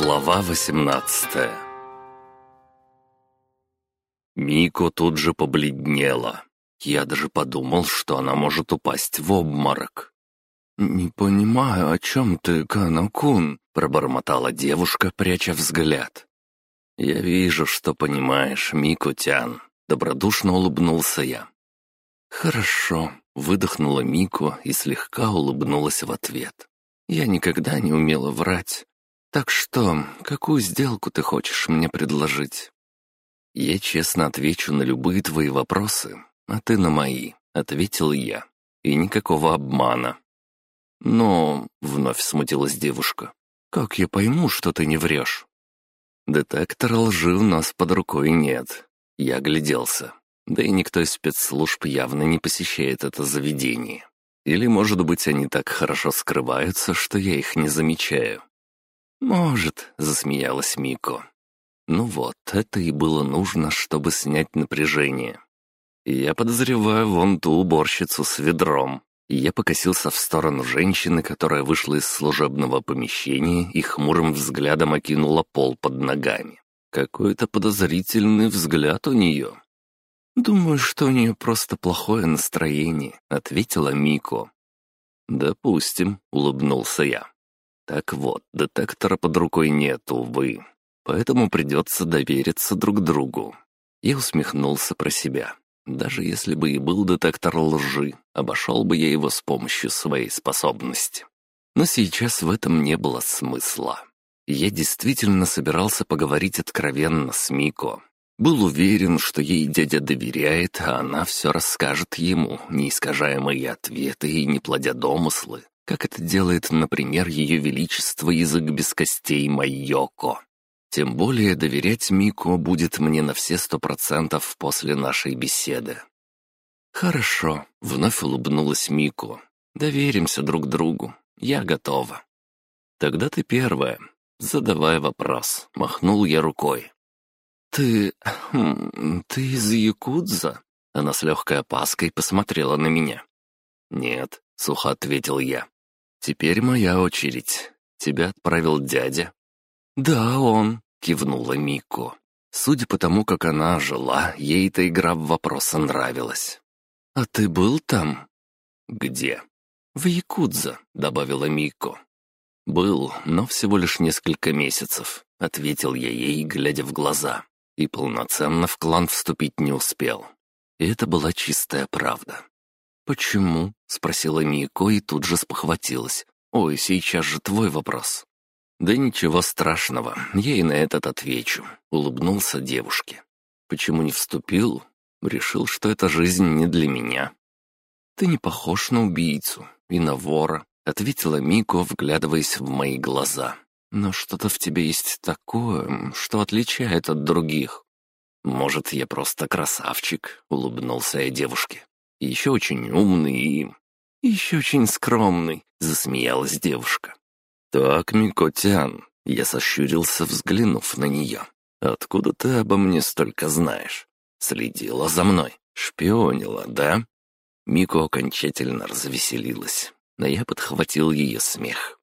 Глава 18 Мико тут же побледнела. Я даже подумал, что она может упасть в обморок. «Не понимаю, о чем ты, Канакун?» — пробормотала девушка, пряча взгляд. «Я вижу, что понимаешь, Мико-тян», — добродушно улыбнулся я. «Хорошо», — выдохнула Мико и слегка улыбнулась в ответ. «Я никогда не умела врать, «Так что, какую сделку ты хочешь мне предложить?» «Я честно отвечу на любые твои вопросы, а ты на мои», — ответил я. «И никакого обмана». «Но...» — вновь смутилась девушка. «Как я пойму, что ты не врешь?» «Детектора лжи у нас под рукой нет». Я огляделся. Да и никто из спецслужб явно не посещает это заведение. Или, может быть, они так хорошо скрываются, что я их не замечаю. «Может», — засмеялась Мико. «Ну вот, это и было нужно, чтобы снять напряжение. Я подозреваю вон ту уборщицу с ведром». Я покосился в сторону женщины, которая вышла из служебного помещения и хмурым взглядом окинула пол под ногами. Какой-то подозрительный взгляд у нее. «Думаю, что у нее просто плохое настроение», — ответила Мико. «Допустим», — улыбнулся я. Так вот, детектора под рукой нет, увы. Поэтому придется довериться друг другу. Я усмехнулся про себя. Даже если бы и был детектор лжи, обошел бы я его с помощью своей способности. Но сейчас в этом не было смысла. Я действительно собирался поговорить откровенно с Мико. Был уверен, что ей дядя доверяет, а она все расскажет ему, не искажая мои ответы и не плодя домыслы, как это делает, например, Ее Величество Язык без костей Майоко. Тем более доверять Мико будет мне на все сто процентов после нашей беседы. «Хорошо», — вновь улыбнулась Мико. «Доверимся друг другу. Я готова». «Тогда ты первая. Задавай вопрос», — махнул я рукой. «Ты... Хм, ты из Якудза?» Она с легкой опаской посмотрела на меня. «Нет», — сухо ответил я. «Теперь моя очередь. Тебя отправил дядя». «Да, он», — кивнула Мико. Судя по тому, как она жила, ей эта игра в вопросы нравилась. «А ты был там?» «Где?» «В Якудза», — добавила Мико. «Был, но всего лишь несколько месяцев», — ответил я ей, глядя в глаза. И полноценно в клан вступить не успел. И это была чистая правда. «Почему?» — спросила Мико и тут же спохватилась. «Ой, сейчас же твой вопрос». «Да ничего страшного, я и на этот отвечу», — улыбнулся девушке. «Почему не вступил? Решил, что эта жизнь не для меня». «Ты не похож на убийцу и на вора», — ответила Мико, вглядываясь в мои глаза. «Но что-то в тебе есть такое, что отличает от других». «Может, я просто красавчик?» — улыбнулся я девушке еще очень умный и... еще очень скромный», — засмеялась девушка. «Так, Микотян», — я сощурился, взглянув на нее. «Откуда ты обо мне столько знаешь? Следила за мной, шпионила, да?» Мико окончательно развеселилась, но я подхватил ее смех.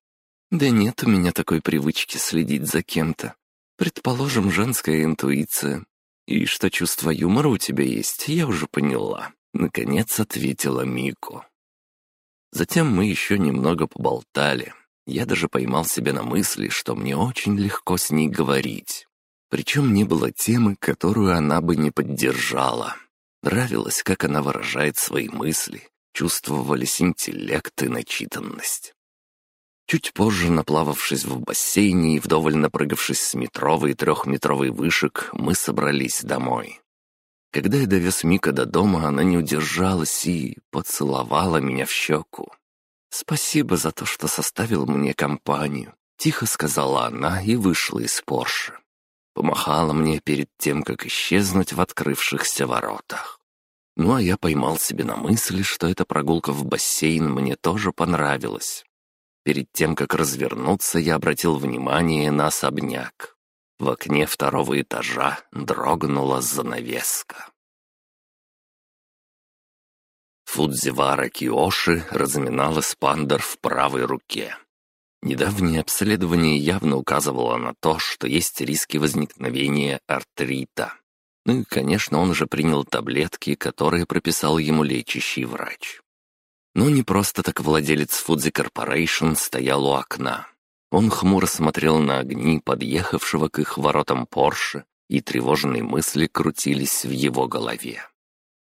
«Да нет у меня такой привычки следить за кем-то. Предположим, женская интуиция. И что чувство юмора у тебя есть, я уже поняла. Наконец ответила Мико. Затем мы еще немного поболтали. Я даже поймал себя на мысли, что мне очень легко с ней говорить. Причем не было темы, которую она бы не поддержала. Нравилось, как она выражает свои мысли, чувствовались интеллект и начитанность. Чуть позже, наплававшись в бассейне и вдоволь напрыгавшись с метровой и трехметровой вышек, мы собрались домой. Когда я довез Мика до дома, она не удержалась и поцеловала меня в щеку. «Спасибо за то, что составил мне компанию», — тихо сказала она и вышла из Порше. Помахала мне перед тем, как исчезнуть в открывшихся воротах. Ну а я поймал себе на мысли, что эта прогулка в бассейн мне тоже понравилась. Перед тем, как развернуться, я обратил внимание на особняк. В окне второго этажа дрогнула занавеска. Фудзивара Киоши разминала спандер в правой руке. Недавнее обследование явно указывало на то, что есть риски возникновения артрита. Ну и, конечно, он же принял таблетки, которые прописал ему лечащий врач. Но не просто так владелец Фудзи Корпорейшн стоял у окна. Он хмуро смотрел на огни подъехавшего к их воротам Порше, и тревожные мысли крутились в его голове.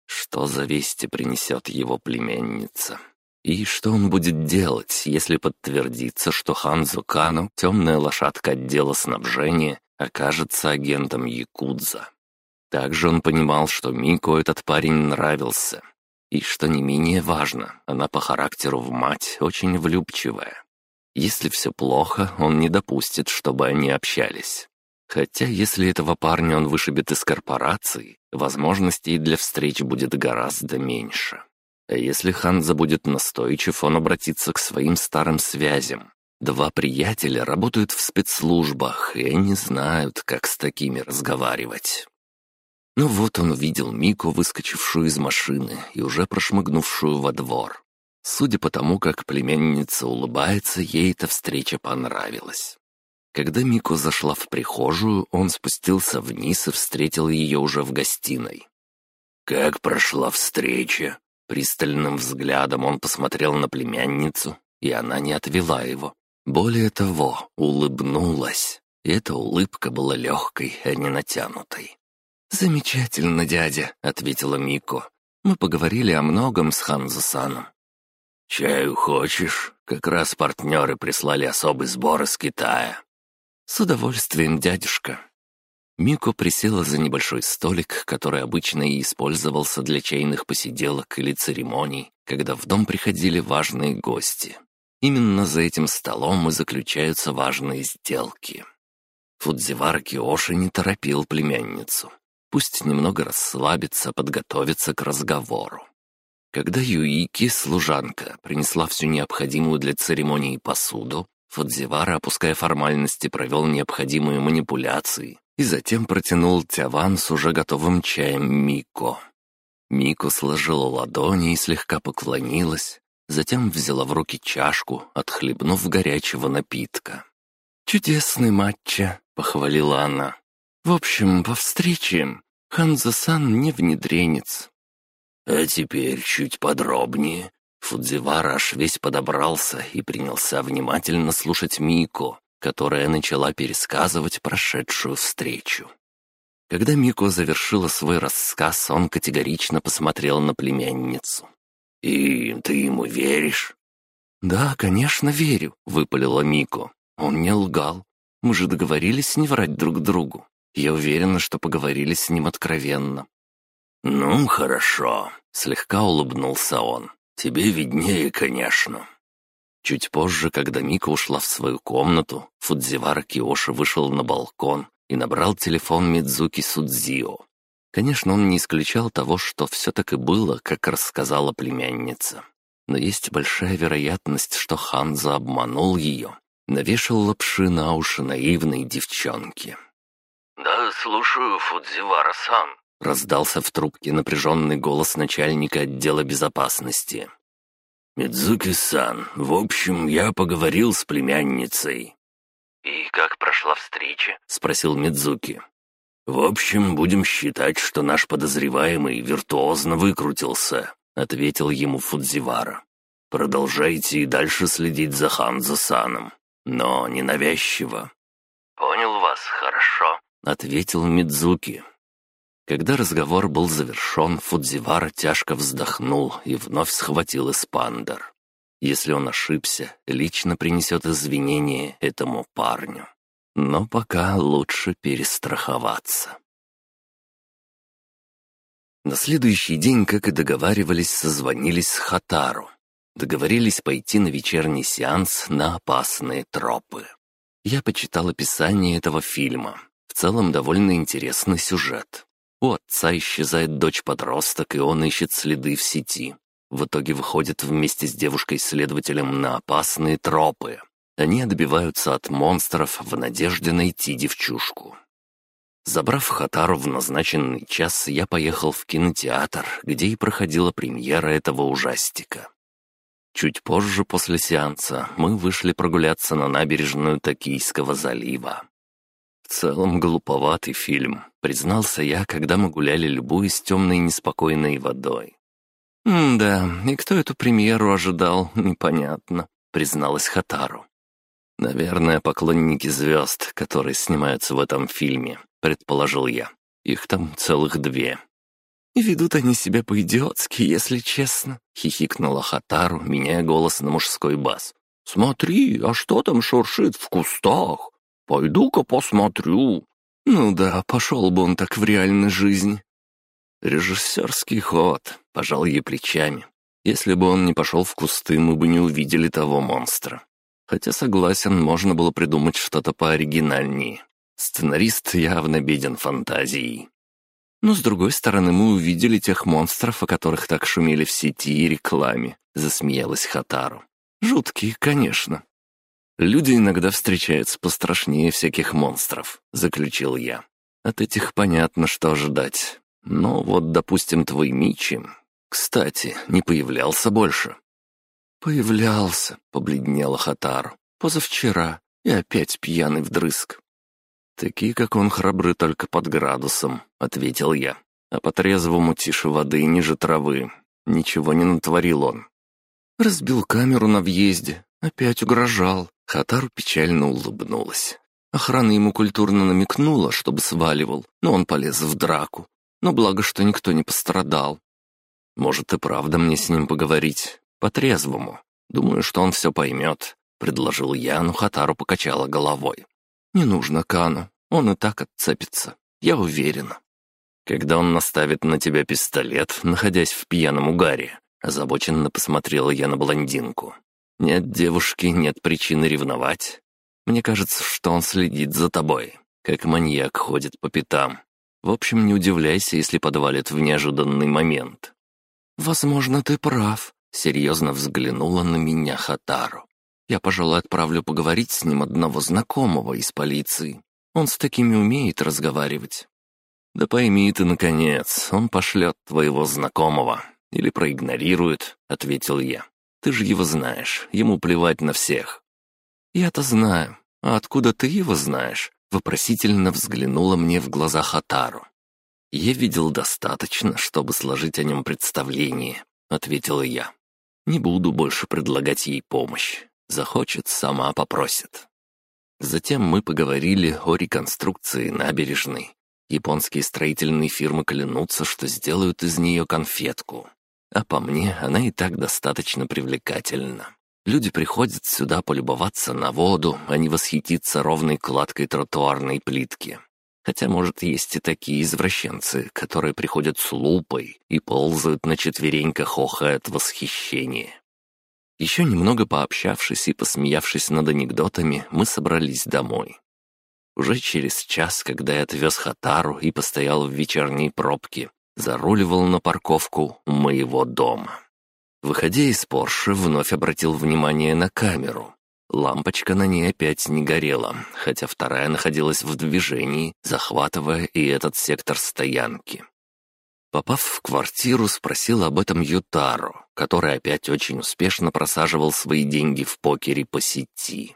Что за вести принесет его племянница? И что он будет делать, если подтвердится, что Ханзу Кану, темная лошадка отдела снабжения, окажется агентом Якудза? Также он понимал, что Мико этот парень нравился, и, что не менее важно, она по характеру в мать очень влюбчивая. Если все плохо, он не допустит, чтобы они общались. Хотя, если этого парня он вышибет из корпорации, возможностей для встреч будет гораздо меньше. А если Ханза будет настойчив, он обратится к своим старым связям. Два приятеля работают в спецслужбах, и они знают, как с такими разговаривать. Ну вот он увидел Мику, выскочившую из машины и уже прошмыгнувшую во двор. Судя по тому, как племянница улыбается, ей эта встреча понравилась. Когда Мико зашла в прихожую, он спустился вниз и встретил ее уже в гостиной. «Как прошла встреча?» Пристальным взглядом он посмотрел на племянницу, и она не отвела его. Более того, улыбнулась. И эта улыбка была легкой, а не натянутой. «Замечательно, дядя», — ответила Мико. «Мы поговорили о многом с Ханзо-саном». «Чаю хочешь? Как раз партнеры прислали особый сбор из Китая». «С удовольствием, дядюшка». Мико присела за небольшой столик, который обычно и использовался для чайных посиделок или церемоний, когда в дом приходили важные гости. Именно за этим столом и заключаются важные сделки. Фудзивара Киоши не торопил племянницу. Пусть немного расслабится, подготовится к разговору. Когда Юики, служанка, принесла всю необходимую для церемонии посуду, Фудзивара, опуская формальности, провел необходимые манипуляции и затем протянул Тяван с уже готовым чаем Мико. Мико сложила ладони и слегка поклонилась, затем взяла в руки чашку, отхлебнув горячего напитка. «Чудесный матча», — похвалила она. В общем, по встрече Ханзасан не внедренец. А теперь чуть подробнее. Фудзивара аж весь подобрался и принялся внимательно слушать Мико, которая начала пересказывать прошедшую встречу. Когда Мико завершила свой рассказ, он категорично посмотрел на племянницу. «И ты ему веришь?» «Да, конечно, верю», — выпалила Мико. «Он не лгал. Мы же договорились не врать друг другу. Я уверена, что поговорили с ним откровенно». «Ну, хорошо», — слегка улыбнулся он. «Тебе виднее, конечно». Чуть позже, когда Мика ушла в свою комнату, Фудзивара Киоши вышел на балкон и набрал телефон Мидзуки Судзио. Конечно, он не исключал того, что все так и было, как рассказала племянница. Но есть большая вероятность, что Ханза обманул ее, навешал лапши на уши наивной девчонки. «Да, слушаю, Фудзивара-сан», — раздался в трубке напряженный голос начальника отдела безопасности. «Мидзуки-сан, в общем, я поговорил с племянницей». «И как прошла встреча?» — спросил Мидзуки. «В общем, будем считать, что наш подозреваемый виртуозно выкрутился», — ответил ему Фудзивара. «Продолжайте и дальше следить за Ханзо-саном, но ненавязчиво». «Понял вас, хорошо», — ответил Мидзуки. Когда разговор был завершен, Фудзивара тяжко вздохнул и вновь схватил эспандер. Если он ошибся, лично принесет извинения этому парню. Но пока лучше перестраховаться. На следующий день, как и договаривались, созвонились с Хатару. Договорились пойти на вечерний сеанс на опасные тропы. Я почитал описание этого фильма. В целом довольно интересный сюжет. У отца исчезает дочь-подросток, и он ищет следы в сети. В итоге выходит вместе с девушкой-следователем на опасные тропы. Они отбиваются от монстров в надежде найти девчушку. Забрав Хатару в назначенный час, я поехал в кинотеатр, где и проходила премьера этого ужастика. Чуть позже, после сеанса, мы вышли прогуляться на набережную Токийского залива. Целом глуповатый фильм, признался я, когда мы гуляли любуясь темной неспокойной водой. «Да, и кто эту премьеру ожидал, непонятно», — призналась Хатару. «Наверное, поклонники звезд, которые снимаются в этом фильме», — предположил я. «Их там целых две». «И ведут они себя по-идиотски, если честно», — хихикнула Хатару, меняя голос на мужской бас. «Смотри, а что там шуршит в кустах? Пойду-ка посмотрю». «Ну да, пошел бы он так в реальной жизни». «Режиссерский ход», — пожал ей плечами. «Если бы он не пошел в кусты, мы бы не увидели того монстра. Хотя, согласен, можно было придумать что-то пооригинальнее. Сценарист явно беден фантазией. Но, с другой стороны, мы увидели тех монстров, о которых так шумели в сети и рекламе», — засмеялась Хатару. «Жуткие, конечно». «Люди иногда встречаются пострашнее всяких монстров», — заключил я. «От этих понятно, что ожидать. Но вот, допустим, твой Мичи, кстати, не появлялся больше». «Появлялся», — побледнела Хатару. «Позавчера. И опять пьяный вдрызг. «Такие, как он, храбры только под градусом», — ответил я. «А по-трезвому тише воды ниже травы. Ничего не натворил он». Разбил камеру на въезде, опять угрожал. Хатару печально улыбнулась. Охрана ему культурно намекнула, чтобы сваливал, но он полез в драку. Но благо, что никто не пострадал. Может и правда мне с ним поговорить, по-трезвому. Думаю, что он все поймет, — предложил я, но Хатару покачала головой. «Не нужно Кану, он и так отцепится, я уверена». Когда он наставит на тебя пистолет, находясь в пьяном угаре, озабоченно посмотрела я на блондинку. Нет девушки, нет причины ревновать. Мне кажется, что он следит за тобой, как маньяк ходит по пятам. В общем, не удивляйся, если подвалит в неожиданный момент. «Возможно, ты прав», — серьезно взглянула на меня Хатару. Я, пожалуй, отправлю поговорить с ним одного знакомого из полиции. Он с такими умеет разговаривать». «Да пойми ты, наконец, он пошлет твоего знакомого. Или проигнорирует», — ответил я. «Ты же его знаешь, ему плевать на всех». «Я-то знаю. А откуда ты его знаешь?» — вопросительно взглянула мне в глаза Хатару. «Я видел достаточно, чтобы сложить о нем представление», — ответила я. «Не буду больше предлагать ей помощь. Захочет, сама попросит. Затем мы поговорили о реконструкции набережной. Японские строительные фирмы клянутся, что сделают из нее конфетку. А по мне, она и так достаточно привлекательна. Люди приходят сюда полюбоваться на воду, а не восхититься ровной кладкой тротуарной плитки. Хотя, может, есть и такие извращенцы, которые приходят с лупой и ползают на четвереньках, охая от восхищения. Еще немного пообщавшись и посмеявшись над анекдотами, мы собрались домой. Уже через час, когда я отвез Хатару и постоял в вечерней пробке, заруливал на парковку моего дома. Выходя из Порше, вновь обратил внимание на камеру. Лампочка на ней опять не горела, хотя вторая находилась в движении, захватывая и этот сектор стоянки. Попав в квартиру, спросил об этом Ютару, который опять очень успешно просаживал свои деньги в покере по сети.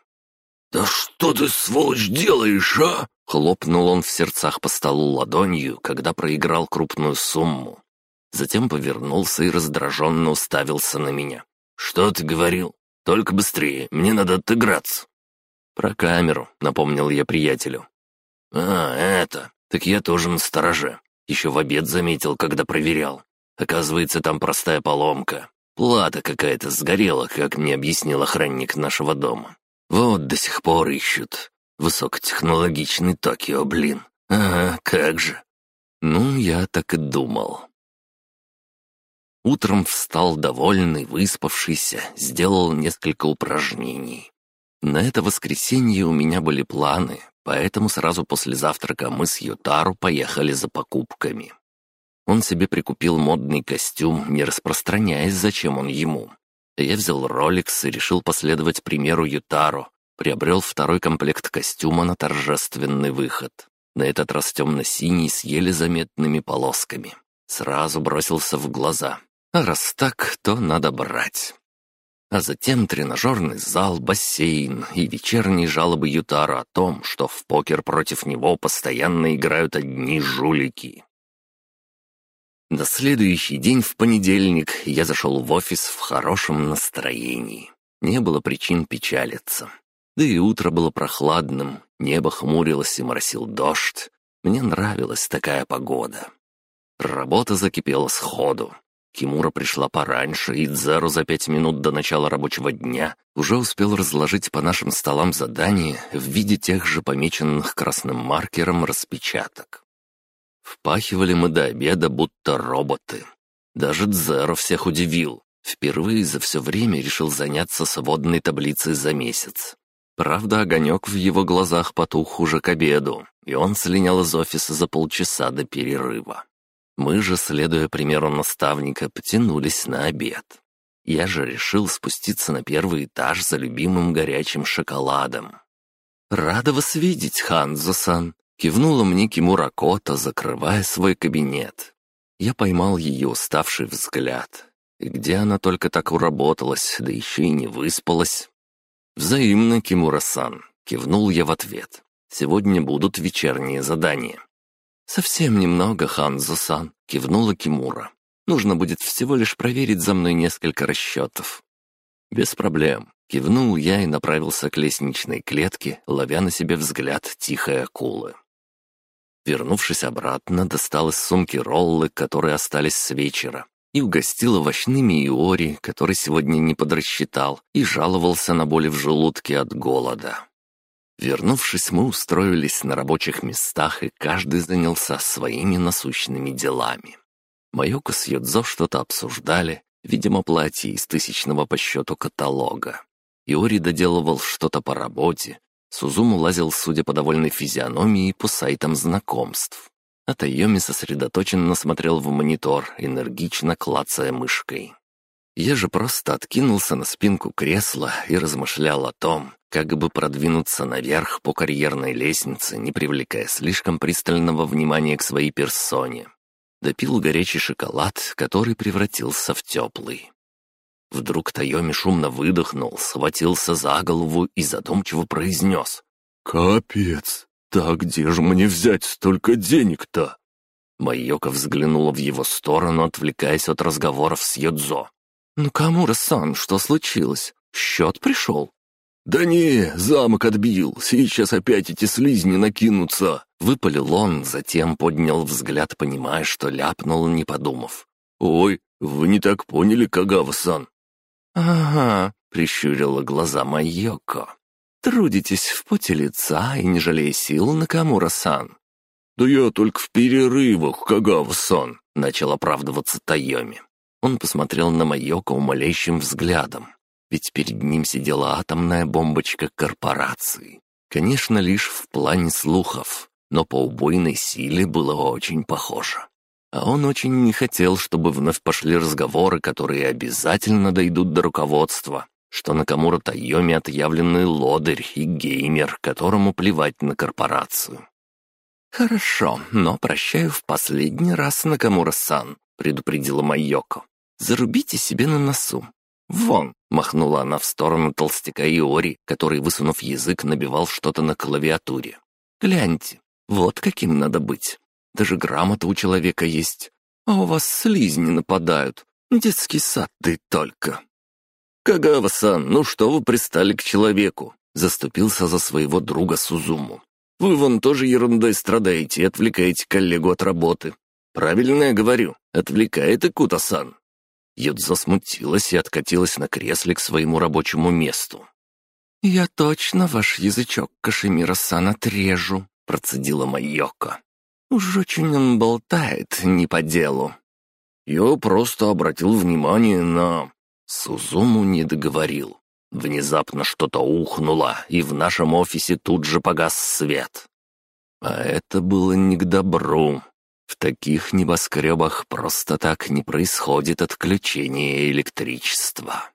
«Да что ты, сволочь, делаешь, а?» Хлопнул он в сердцах по столу ладонью, когда проиграл крупную сумму. Затем повернулся и раздраженно уставился на меня. «Что ты говорил? Только быстрее, мне надо отыграться». «Про камеру», — напомнил я приятелю. «А, это, так я тоже на стороже. Еще в обед заметил, когда проверял. Оказывается, там простая поломка. Плата какая-то сгорела, как мне объяснил охранник нашего дома. Вот до сих пор ищут. Высокотехнологичный Токио, блин. Ага, как же. Ну, я так и думал. Утром встал довольный, выспавшийся, сделал несколько упражнений. На это воскресенье у меня были планы, Поэтому сразу после завтрака мы с Ютару поехали за покупками. Он себе прикупил модный костюм, не распространяясь, зачем он ему. Я взял роликс и решил последовать примеру Ютару. Приобрел второй комплект костюма на торжественный выход. На этот раз темно-синий с еле заметными полосками. Сразу бросился в глаза. А раз так, то надо брать. А затем тренажерный зал, бассейн и вечерние жалобы Ютара о том, что в покер против него постоянно играют одни жулики. На следующий день в понедельник я зашел в офис в хорошем настроении. Не было причин печалиться. Да и утро было прохладным, небо хмурилось и моросил дождь. Мне нравилась такая погода. Работа закипела сходу. Кимура пришла пораньше, и Дзеру за пять минут до начала рабочего дня уже успел разложить по нашим столам задания в виде тех же помеченных красным маркером распечаток. Впахивали мы до обеда, будто роботы. Даже Дзеро всех удивил. Впервые за все время решил заняться сводной таблицей за месяц. Правда, огонек в его глазах потух уже к обеду, и он слинял из офиса за полчаса до перерыва. Мы же, следуя примеру наставника, потянулись на обед. Я же решил спуститься на первый этаж за любимым горячим шоколадом. «Рада вас видеть, Ханзо-сан», Кивнула мне Кимура Кота, закрывая свой кабинет. Я поймал ее уставший взгляд. И где она только так уработалась, да еще и не выспалась. «Взаимно, Кимура-сан», — кивнул я в ответ. «Сегодня будут вечерние задания». «Совсем немного, Ханзо-сан», — кивнула Кимура. «Нужно будет всего лишь проверить за мной несколько расчетов». «Без проблем», — кивнул я и направился к лестничной клетке, ловя на себе взгляд тихой акулы. Вернувшись обратно, достал из сумки роллы, которые остались с вечера, и угостил овощными Иори, который сегодня не подрасчитал и жаловался на боли в желудке от голода. Вернувшись, мы устроились на рабочих местах, и каждый занялся своими насущными делами. Майоко с Йодзо что-то обсуждали, видимо, платье из тысячного по счету каталога. Иори доделывал что-то по работе, Сузуму лазил, судя по довольной физиономии, по сайтам знакомств. А Тайоми сосредоточенно смотрел в монитор, энергично клацая мышкой. Я же просто откинулся на спинку кресла и размышлял о том, как бы продвинуться наверх по карьерной лестнице, не привлекая слишком пристального внимания к своей персоне. Допил горячий шоколад, который превратился в теплый. Вдруг Тайоми шумно выдохнул, схватился за голову и задумчиво произнес. «Капец! Да где же мне взять столько денег-то?» Майока взглянула в его сторону, отвлекаясь от разговоров с Йодзо. «Ну, Камура-сан, что случилось? Счет пришел?» «Да не, замок отбил, сейчас опять эти слизни накинутся!» Выпалил он, затем поднял взгляд, понимая, что ляпнул, не подумав. «Ой, вы не так поняли, Кагава-сан. «Ага», — прищурила глаза Майоко. «Трудитесь в поте лица и не жалея сил на Камура-сан». «Да я только в перерывах, Кагава-сан», — начал оправдываться Тайоми. Он посмотрел на Майоко умоляющим взглядом, ведь перед ним сидела атомная бомбочка корпорации. Конечно, лишь в плане слухов, но по убойной силе было очень похоже. А он очень не хотел, чтобы вновь пошли разговоры, которые обязательно дойдут до руководства, что Накамура Тайоми отъявленный лодырь и геймер, которому плевать на корпорацию. «Хорошо, но прощаю в последний раз, Накамура-сан», — предупредила Майоко. «Зарубите себе на носу». «Вон!» — махнула она в сторону толстяка Иори, который, высунув язык, набивал что-то на клавиатуре. «Гляньте, вот каким надо быть. Даже грамота у человека есть. А у вас слизни нападают. Детский сад, и только. «Кагава-сан, ну что вы пристали к человеку?» Заступился за своего друга Сузуму. «Вы вон тоже ерундой страдаете и отвлекаете коллегу от работы. Правильно я говорю, отвлекает и Кута-сан». Юдзо смутилась и откатилась на кресле к своему рабочему месту. «Я точно ваш язычок, Кашемира-сан, отрежу», — процедила Майоко. Уж очень он болтает не по делу. Я просто обратил внимание на... Сузуму не договорил. Внезапно что-то ухнуло, и в нашем офисе тут же погас свет. А это было не к добру. В таких небоскребах просто так не происходит отключение электричества.